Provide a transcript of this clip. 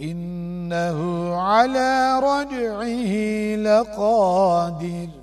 إنه على رجعه لقادر.